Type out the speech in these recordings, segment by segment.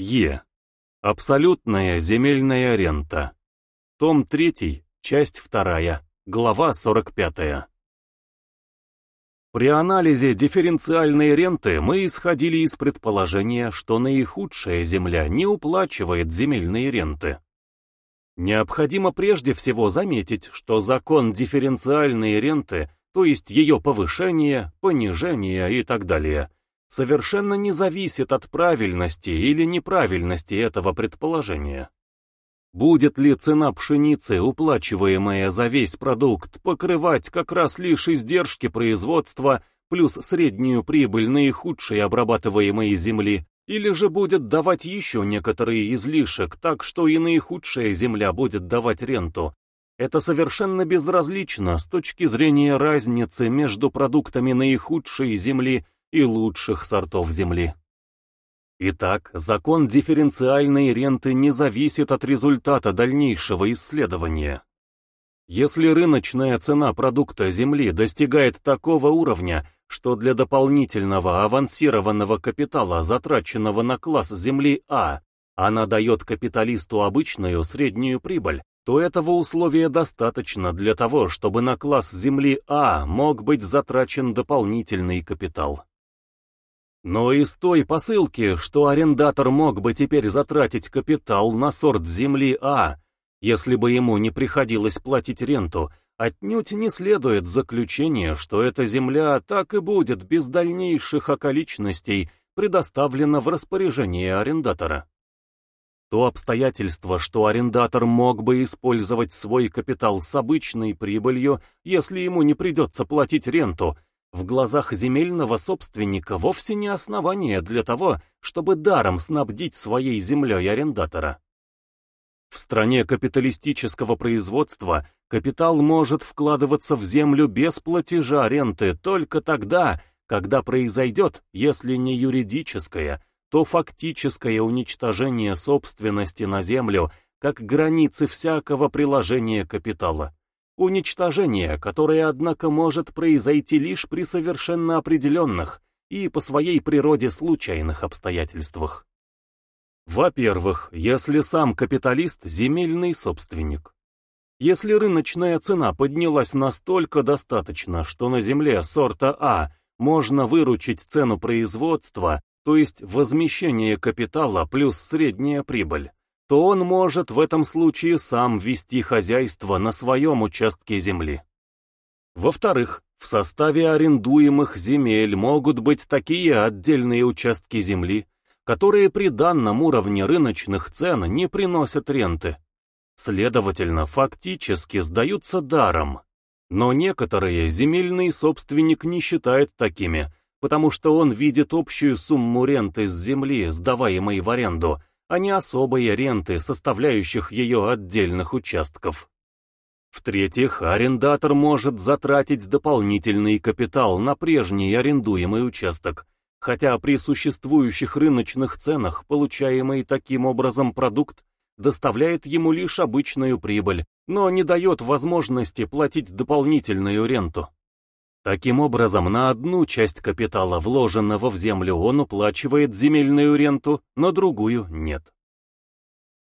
Е. Абсолютная земельная рента. Том 3, часть 2, глава 45. При анализе дифференциальной ренты мы исходили из предположения, что наихудшая земля не уплачивает земельные ренты. Необходимо прежде всего заметить, что закон дифференциальной ренты, то есть ее повышение, понижение и так далее, совершенно не зависит от правильности или неправильности этого предположения. Будет ли цена пшеницы, уплачиваемая за весь продукт, покрывать как раз лишь издержки производства плюс среднюю прибыль наихудшей обрабатываемой земли, или же будет давать еще некоторые излишек, так что и наихудшая земля будет давать ренту. Это совершенно безразлично с точки зрения разницы между продуктами наихудшей земли и лучших сортов земли. Итак, закон дифференциальной ренты не зависит от результата дальнейшего исследования. Если рыночная цена продукта земли достигает такого уровня, что для дополнительного авансированного капитала, затраченного на класс земли А, она дает капиталисту обычную среднюю прибыль, то этого условия достаточно для того, чтобы на класс земли А мог быть затрачен дополнительный капитал. Но из той посылки, что арендатор мог бы теперь затратить капитал на сорт земли А, если бы ему не приходилось платить ренту, отнюдь не следует заключение, что эта земля так и будет без дальнейших околичностей предоставлена в распоряжение арендатора. То обстоятельство, что арендатор мог бы использовать свой капитал с обычной прибылью, если ему не придется платить ренту, в глазах земельного собственника вовсе не основание для того, чтобы даром снабдить своей землей арендатора. В стране капиталистического производства капитал может вкладываться в землю без платежа ренты только тогда, когда произойдет, если не юридическое, то фактическое уничтожение собственности на землю как границы всякого приложения капитала. Уничтожение, которое, однако, может произойти лишь при совершенно определенных и по своей природе случайных обстоятельствах. Во-первых, если сам капиталист – земельный собственник. Если рыночная цена поднялась настолько достаточно, что на земле сорта А можно выручить цену производства, то есть возмещение капитала плюс средняя прибыль, то он может в этом случае сам вести хозяйство на своем участке земли. Во-вторых, в составе арендуемых земель могут быть такие отдельные участки земли, которые при данном уровне рыночных цен не приносят ренты. Следовательно, фактически сдаются даром. Но некоторые земельный собственник не считает такими, потому что он видит общую сумму ренты с земли, сдаваемой в аренду, а не особые ренты, составляющих ее отдельных участков. В-третьих, арендатор может затратить дополнительный капитал на прежний арендуемый участок, хотя при существующих рыночных ценах получаемый таким образом продукт доставляет ему лишь обычную прибыль, но не дает возможности платить дополнительную ренту. Таким образом, на одну часть капитала, вложенного в землю, он уплачивает земельную ренту, на другую нет.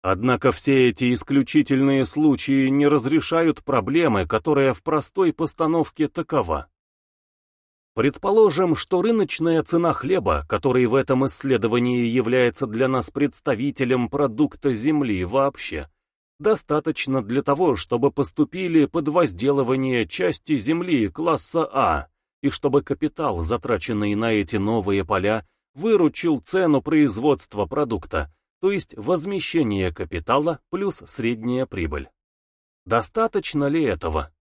Однако все эти исключительные случаи не разрешают проблемы, которая в простой постановке такова. Предположим, что рыночная цена хлеба, который в этом исследовании является для нас представителем продукта земли вообще, достаточно для того, чтобы поступили под возделывание части земли класса А, и чтобы капитал, затраченный на эти новые поля, выручил цену производства продукта, то есть возмещение капитала плюс средняя прибыль. Достаточно ли этого?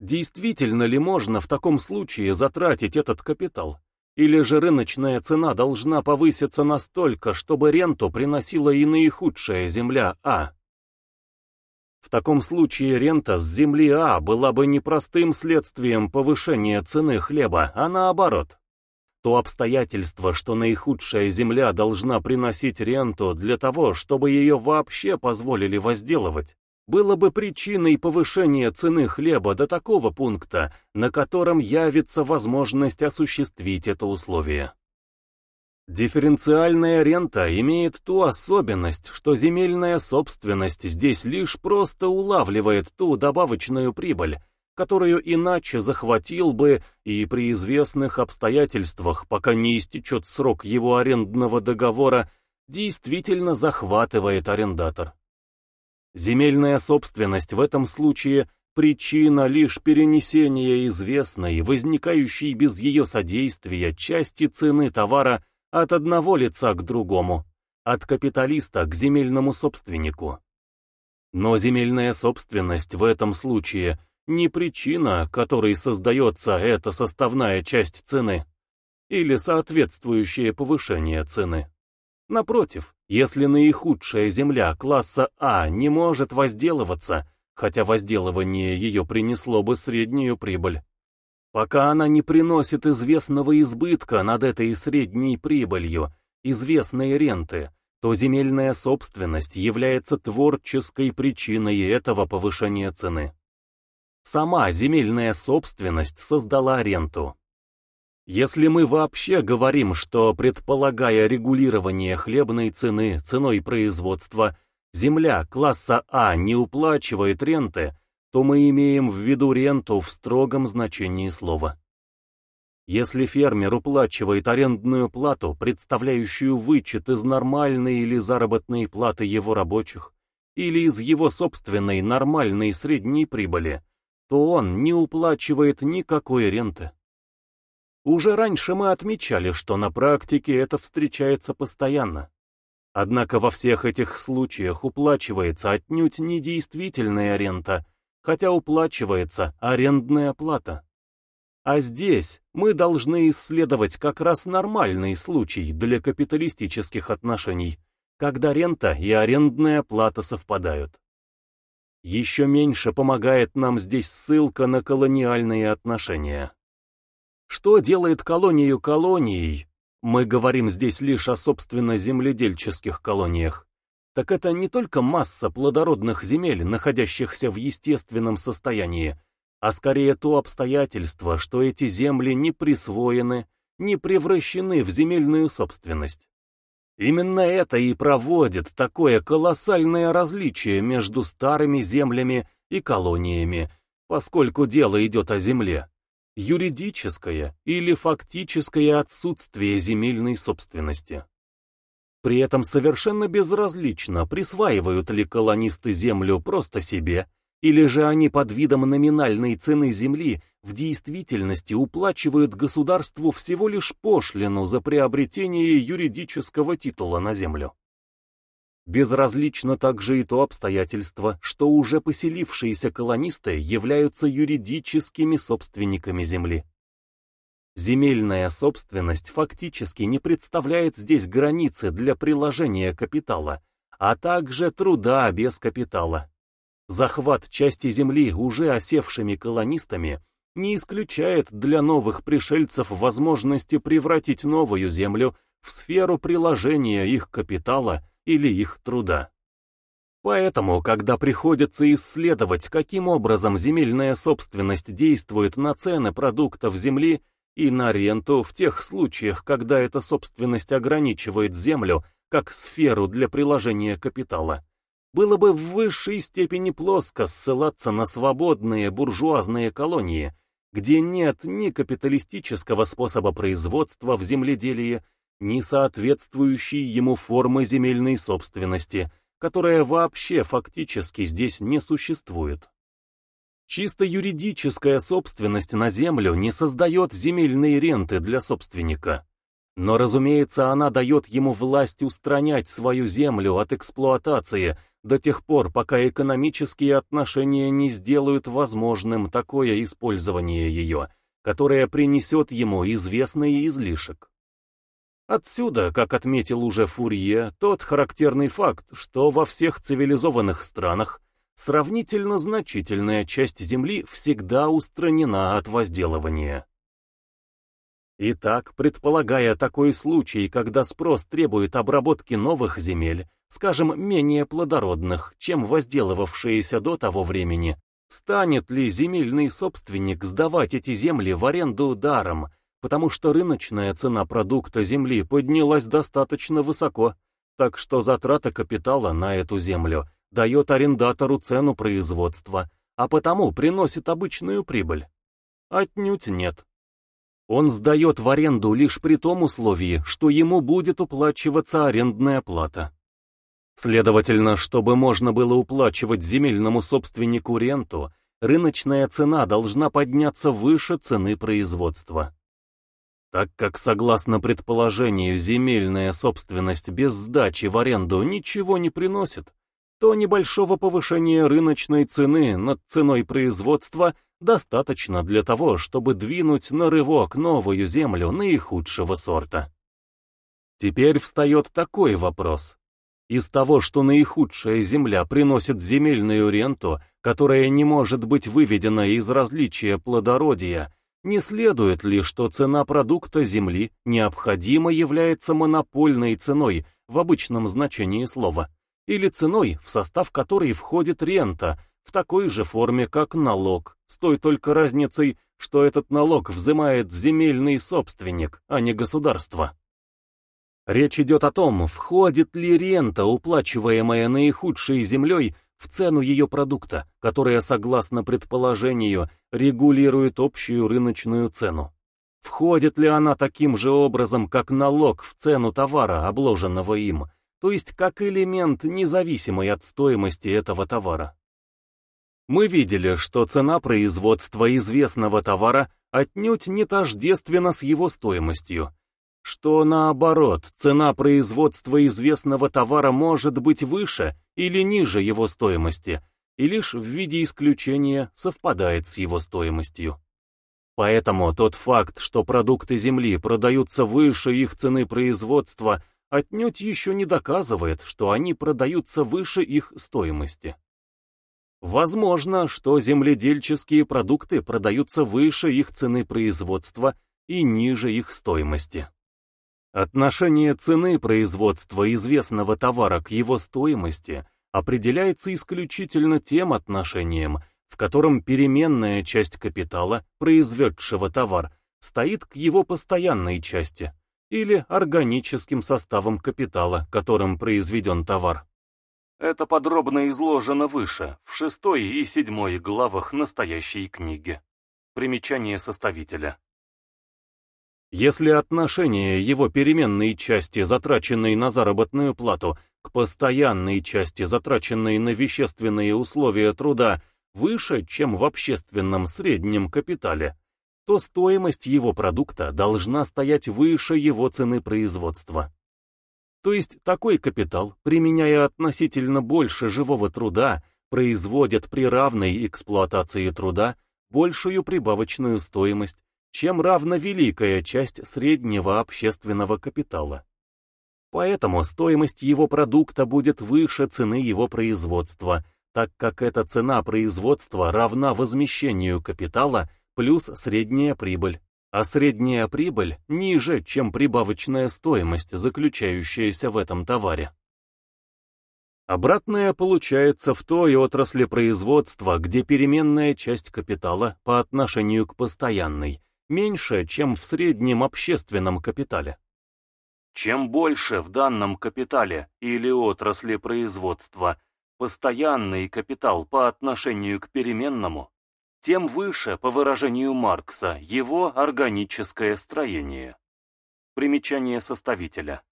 Действительно ли можно в таком случае затратить этот капитал? Или же рыночная цена должна повыситься настолько, чтобы ренту приносила и наихудшая земля А? В таком случае рента с земли А была бы не простым следствием повышения цены хлеба, а наоборот. То обстоятельство, что наихудшая земля должна приносить ренту для того, чтобы ее вообще позволили возделывать, было бы причиной повышения цены хлеба до такого пункта, на котором явится возможность осуществить это условие. Дифференциальная рента имеет ту особенность, что земельная собственность здесь лишь просто улавливает ту добавочную прибыль, которую иначе захватил бы и при известных обстоятельствах, пока не истечет срок его арендного договора, действительно захватывает арендатор. Земельная собственность в этом случае причина лишь перенесения известной, возникающей без ее содействия части цены товара от одного лица к другому, от капиталиста к земельному собственнику. Но земельная собственность в этом случае не причина, которой создается эта составная часть цены, или соответствующее повышение цены. Напротив, если наихудшая земля класса А не может возделываться, хотя возделывание ее принесло бы среднюю прибыль, Пока она не приносит известного избытка над этой средней прибылью, известной ренты, то земельная собственность является творческой причиной этого повышения цены. Сама земельная собственность создала ренту. Если мы вообще говорим, что, предполагая регулирование хлебной цены ценой производства, земля класса А не уплачивает ренты, то мы имеем в виду ренту в строгом значении слова. Если фермер уплачивает арендную плату, представляющую вычет из нормальной или заработной платы его рабочих, или из его собственной нормальной средней прибыли, то он не уплачивает никакой ренты. Уже раньше мы отмечали, что на практике это встречается постоянно. Однако во всех этих случаях уплачивается отнюдь не действительная рента, хотя уплачивается арендная плата. А здесь мы должны исследовать как раз нормальный случай для капиталистических отношений, когда рента и арендная плата совпадают. Еще меньше помогает нам здесь ссылка на колониальные отношения. Что делает колонию колонией? Мы говорим здесь лишь о собственно земледельческих колониях так это не только масса плодородных земель, находящихся в естественном состоянии, а скорее то обстоятельство, что эти земли не присвоены, не превращены в земельную собственность. Именно это и проводит такое колоссальное различие между старыми землями и колониями, поскольку дело идет о земле. Юридическое или фактическое отсутствие земельной собственности. При этом совершенно безразлично, присваивают ли колонисты землю просто себе, или же они под видом номинальной цены земли в действительности уплачивают государству всего лишь пошлину за приобретение юридического титула на землю. Безразлично также и то обстоятельство, что уже поселившиеся колонисты являются юридическими собственниками земли. Земельная собственность фактически не представляет здесь границы для приложения капитала, а также труда без капитала. Захват части земли уже осевшими колонистами не исключает для новых пришельцев возможности превратить новую землю в сферу приложения их капитала или их труда. Поэтому, когда приходится исследовать, каким образом земельная собственность действует на цены продуктов земли, и на ренту в тех случаях, когда эта собственность ограничивает землю как сферу для приложения капитала, было бы в высшей степени плоско ссылаться на свободные буржуазные колонии, где нет ни капиталистического способа производства в земледелии, ни соответствующей ему формы земельной собственности, которая вообще фактически здесь не существует. Чисто юридическая собственность на землю не создает земельные ренты для собственника. Но, разумеется, она дает ему власть устранять свою землю от эксплуатации до тех пор, пока экономические отношения не сделают возможным такое использование ее, которое принесет ему известный излишек. Отсюда, как отметил уже Фурье, тот характерный факт, что во всех цивилизованных странах сравнительно значительная часть земли всегда устранена от возделывания. Итак, предполагая такой случай, когда спрос требует обработки новых земель, скажем, менее плодородных, чем возделывавшиеся до того времени, станет ли земельный собственник сдавать эти земли в аренду даром, потому что рыночная цена продукта земли поднялась достаточно высоко, так что затрата капитала на эту землю дает арендатору цену производства, а потому приносит обычную прибыль. Отнюдь нет. Он сдает в аренду лишь при том условии, что ему будет уплачиваться арендная плата. Следовательно, чтобы можно было уплачивать земельному собственнику ренту, рыночная цена должна подняться выше цены производства. Так как, согласно предположению, земельная собственность без сдачи в аренду ничего не приносит, то небольшого повышения рыночной цены над ценой производства достаточно для того, чтобы двинуть на рывок новую землю наихудшего сорта. Теперь встает такой вопрос. Из того, что наихудшая земля приносит земельную ренту, которая не может быть выведена из различия плодородия, не следует ли, что цена продукта земли необходимо является монопольной ценой в обычном значении слова, или ценой, в состав которой входит рента, в такой же форме, как налог, с той только разницей, что этот налог взимает земельный собственник, а не государство. Речь идет о том, входит ли рента, уплачиваемая наихудшей землей, в цену ее продукта, которая, согласно предположению, регулирует общую рыночную цену. Входит ли она таким же образом, как налог в цену товара, обложенного им, то есть как элемент, независимый от стоимости этого товара? Мы видели, что цена производства известного товара отнюдь не тождественна с его стоимостью, что наоборот, цена производства известного товара может быть выше или ниже его стоимости, и лишь в виде исключения совпадает с его стоимостью. Поэтому тот факт, что продукты земли продаются выше их цены производства, отнюдь еще не доказывает, что они продаются выше их стоимости. Возможно, что земледельческие продукты продаются выше их цены производства и ниже их стоимости. Отношение цены производства известного товара к его стоимости определяется исключительно тем отношением, в котором переменная часть капитала, произведшего товар, стоит к его постоянной части, или органическим составом капитала, которым произведен товар. Это подробно изложено выше, в шестой и седьмой главах настоящей книги. Примечание составителя. Если отношение его переменной части, затраченной на заработную плату, к постоянной части, затраченной на вещественные условия труда, выше, чем в общественном среднем капитале, то стоимость его продукта должна стоять выше его цены производства. То есть такой капитал, применяя относительно больше живого труда, производит при равной эксплуатации труда большую прибавочную стоимость, чем равновеликая часть среднего общественного капитала. Поэтому стоимость его продукта будет выше цены его производства, так как эта цена производства равна возмещению капитала плюс средняя прибыль, а средняя прибыль ниже, чем прибавочная стоимость, заключающаяся в этом товаре. Обратное получается в той отрасли производства, где переменная часть капитала по отношению к постоянной меньше, чем в среднем общественном капитале. Чем больше в данном капитале или отрасли производства постоянный капитал по отношению к переменному, тем выше, по выражению Маркса, его органическое строение. Примечание составителя.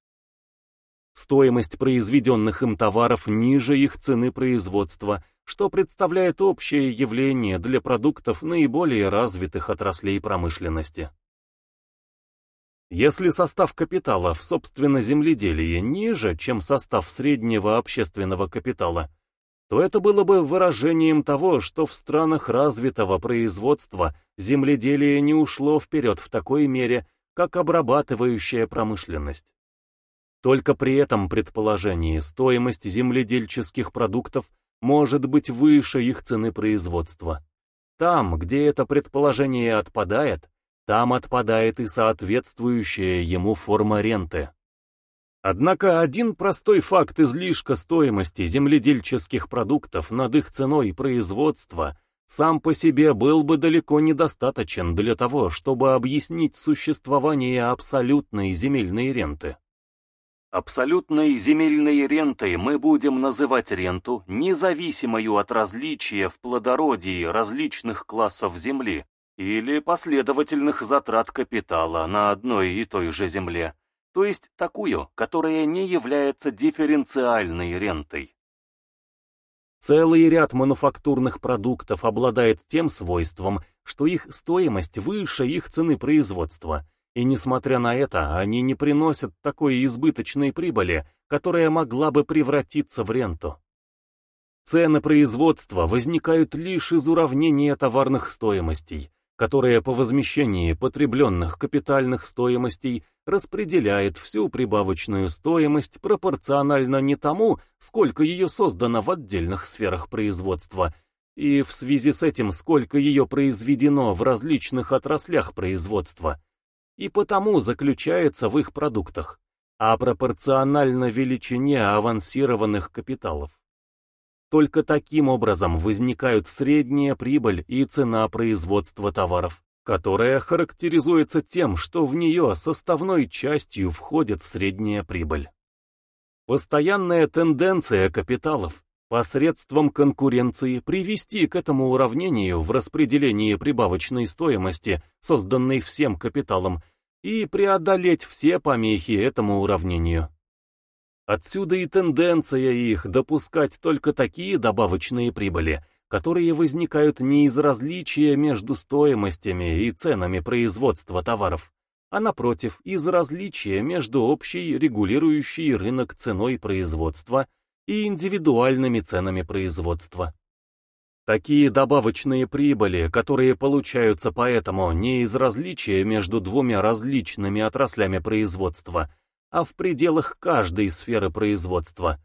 Стоимость произведенных им товаров ниже их цены производства – что представляет общее явление для продуктов наиболее развитых отраслей промышленности. Если состав капитала в собственно земледелии ниже, чем состав среднего общественного капитала, то это было бы выражением того, что в странах развитого производства земледелие не ушло вперед в такой мере, как обрабатывающая промышленность. Только при этом предположении стоимость земледельческих продуктов может быть выше их цены производства. Там, где это предположение отпадает, там отпадает и соответствующая ему форма ренты. Однако один простой факт излишка стоимости земледельческих продуктов над их ценой производства сам по себе был бы далеко недостаточен для того, чтобы объяснить существование абсолютной земельной ренты. Абсолютной земельной рентой мы будем называть ренту, независимую от различия в плодородии различных классов земли или последовательных затрат капитала на одной и той же земле, то есть такую, которая не является дифференциальной рентой. Целый ряд мануфактурных продуктов обладает тем свойством, что их стоимость выше их цены производства, и несмотря на это, они не приносят такой избыточной прибыли, которая могла бы превратиться в ренту. Цены производства возникают лишь из уравнения товарных стоимостей, которая по возмещении потребленных капитальных стоимостей распределяет всю прибавочную стоимость пропорционально не тому, сколько ее создано в отдельных сферах производства, и в связи с этим сколько ее произведено в различных отраслях производства, и потому заключается в их продуктах, а пропорционально величине авансированных капиталов. Только таким образом возникают средняя прибыль и цена производства товаров, которая характеризуется тем, что в нее составной частью входит средняя прибыль. Постоянная тенденция капиталов посредством конкуренции привести к этому уравнению в распределении прибавочной стоимости, созданной всем капиталом, и преодолеть все помехи этому уравнению. Отсюда и тенденция их допускать только такие добавочные прибыли, которые возникают не из различия между стоимостями и ценами производства товаров, а напротив, из различия между общей регулирующей рынок ценой производства и индивидуальными ценами производства. Такие добавочные прибыли, которые получаются поэтому не из различия между двумя различными отраслями производства – а в пределах каждой сферы производства,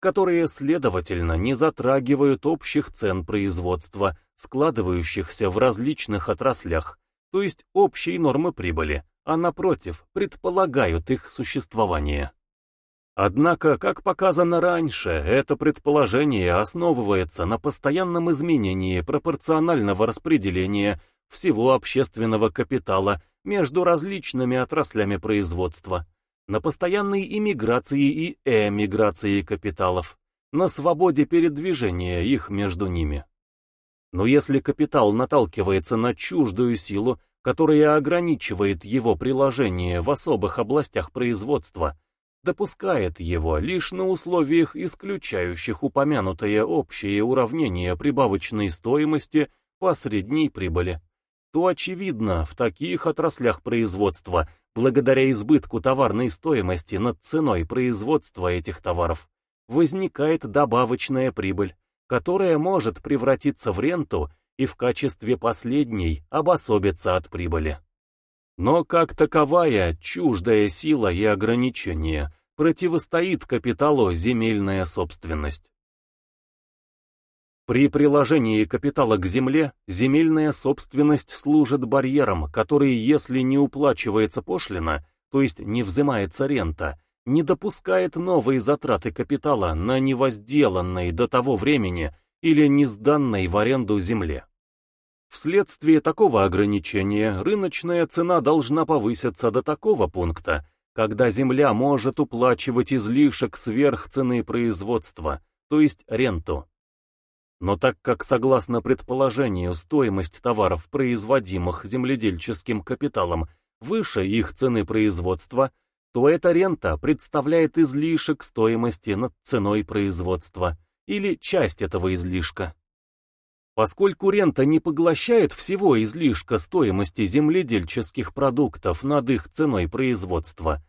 которые, следовательно, не затрагивают общих цен производства, складывающихся в различных отраслях, то есть общей нормы прибыли, а напротив, предполагают их существование. Однако, как показано раньше, это предположение основывается на постоянном изменении пропорционального распределения всего общественного капитала между различными отраслями производства, на постоянной иммиграции и эмиграции капиталов, на свободе передвижения их между ними. Но если капитал наталкивается на чуждую силу, которая ограничивает его приложение в особых областях производства, допускает его лишь на условиях, исключающих упомянутое общее уравнение прибавочной стоимости по средней прибыли, то очевидно, в таких отраслях производства благодаря избытку товарной стоимости над ценой производства этих товаров, возникает добавочная прибыль, которая может превратиться в ренту и в качестве последней обособиться от прибыли. Но как таковая чуждая сила и ограничение противостоит капиталу земельная собственность. При приложении капитала к земле, земельная собственность служит барьером, который, если не уплачивается пошлина, то есть не взимается рента, не допускает новые затраты капитала на невозделанной до того времени или не сданной в аренду земле. Вследствие такого ограничения рыночная цена должна повыситься до такого пункта, когда земля может уплачивать излишек сверх цены производства, то есть ренту. Но так как, согласно предположению, стоимость товаров, производимых земледельческим капиталом, выше их цены производства, то эта рента представляет излишек стоимости над ценой производства, или часть этого излишка. Поскольку рента не поглощает всего излишка стоимости земледельческих продуктов над их ценой производства,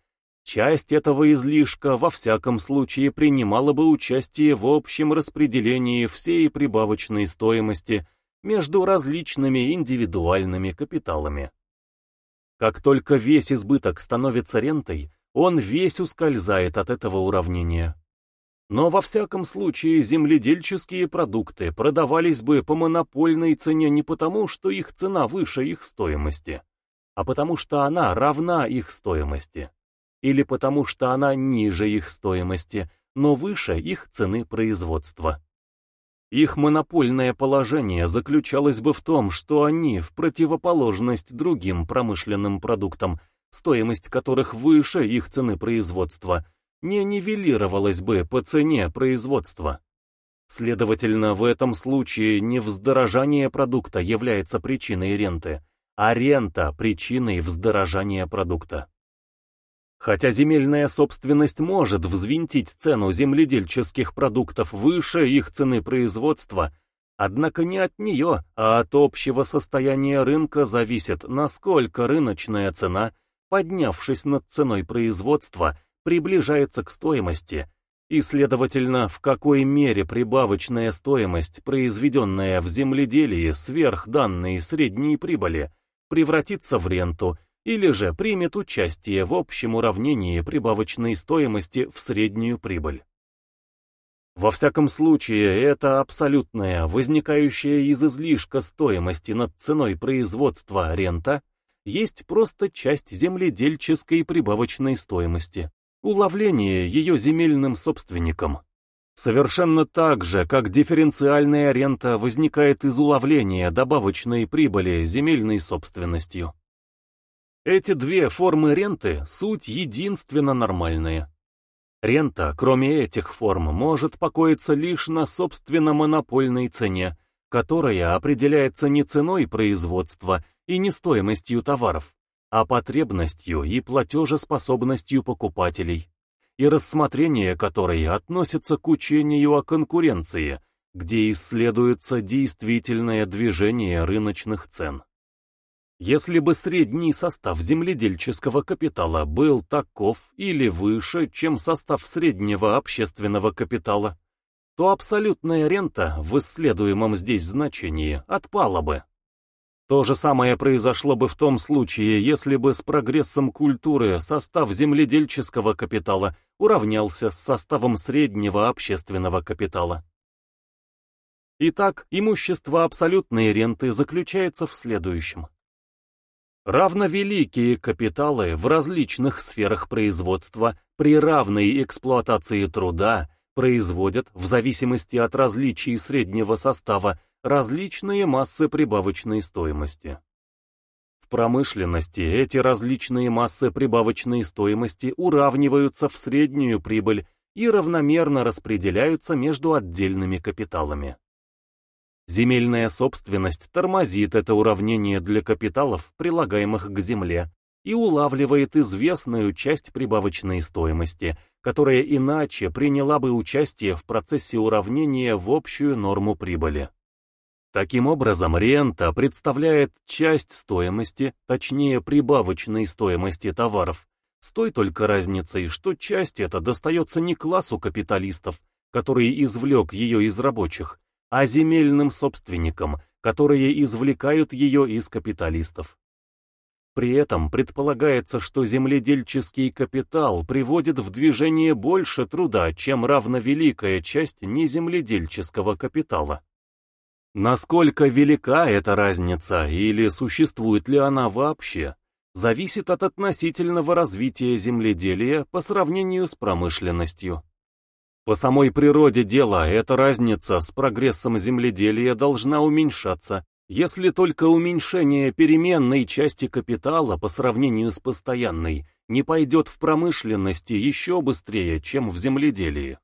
Часть этого излишка во всяком случае принимала бы участие в общем распределении всей прибавочной стоимости между различными индивидуальными капиталами. Как только весь избыток становится рентой, он весь ускользает от этого уравнения. Но во всяком случае земледельческие продукты продавались бы по монопольной цене не потому, что их цена выше их стоимости, а потому что она равна их стоимости или потому что она ниже их стоимости, но выше их цены производства. Их монопольное положение заключалось бы в том, что они, в противоположность другим промышленным продуктам, стоимость которых выше их цены производства, не нивелировалась бы по цене производства. Следовательно, в этом случае не вздорожание продукта является причиной ренты, а рента – причиной вздорожания продукта. Хотя земельная собственность может взвинтить цену земледельческих продуктов выше их цены производства, однако не от нее, а от общего состояния рынка зависит, насколько рыночная цена, поднявшись над ценой производства, приближается к стоимости, и, следовательно, в какой мере прибавочная стоимость, произведенная в земледелии сверх данной средней прибыли, превратится в ренту – или же примет участие в общем уравнении прибавочной стоимости в среднюю прибыль. Во всяком случае, это абсолютная, возникающая из излишка стоимости над ценой производства рента, есть просто часть земледельческой прибавочной стоимости, уловление ее земельным собственником. Совершенно так же, как дифференциальная рента возникает из уловления добавочной прибыли земельной собственностью. Эти две формы ренты — суть единственно нормальные. Рента, кроме этих форм, может покоиться лишь на собственно монопольной цене, которая определяется не ценой производства и не стоимостью товаров, а потребностью и платежеспособностью покупателей, и рассмотрение которой относится к учению о конкуренции, где исследуется действительное движение рыночных цен. Если бы средний состав земледельческого капитала был таков или выше, чем состав среднего общественного капитала, то абсолютная рента в исследуемом здесь значении отпала бы. То же самое произошло бы в том случае, если бы с прогрессом культуры состав земледельческого капитала уравнялся с составом среднего общественного капитала. Итак, имущество абсолютной ренты заключается в следующем. Равновеликие капиталы в различных сферах производства при равной эксплуатации труда производят, в зависимости от различий среднего состава, различные массы прибавочной стоимости. В промышленности эти различные массы прибавочной стоимости уравниваются в среднюю прибыль и равномерно распределяются между отдельными капиталами. Земельная собственность тормозит это уравнение для капиталов, прилагаемых к земле, и улавливает известную часть прибавочной стоимости, которая иначе приняла бы участие в процессе уравнения в общую норму прибыли. Таким образом, рента представляет часть стоимости, точнее прибавочной стоимости товаров, с той только разницей, что часть эта достается не классу капиталистов, который извлек ее из рабочих, а земельным собственникам, которые извлекают ее из капиталистов. При этом предполагается, что земледельческий капитал приводит в движение больше труда, чем равновеликая часть неземледельческого капитала. Насколько велика эта разница или существует ли она вообще, зависит от относительного развития земледелия по сравнению с промышленностью. По самой природе дела эта разница с прогрессом земледелия должна уменьшаться, если только уменьшение переменной части капитала по сравнению с постоянной не пойдет в промышленности еще быстрее, чем в земледелии.